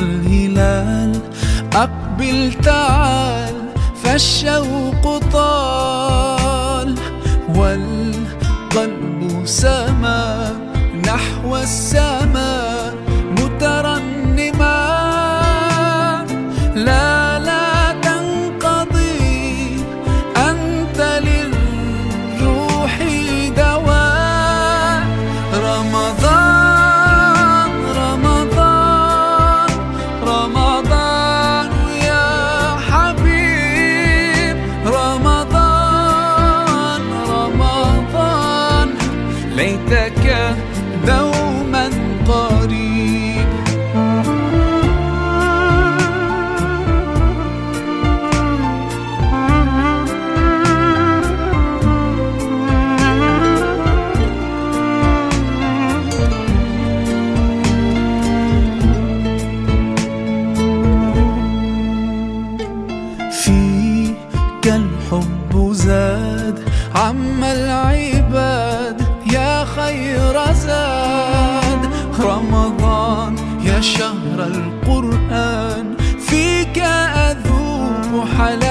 الهلال أقبل تعال فالشوق طال. والقلب سما نحو السماء ليتك دوما قريب. فيك الحب زاد عم العباد رمضان يا شهر القرآن فيك أذوق حلال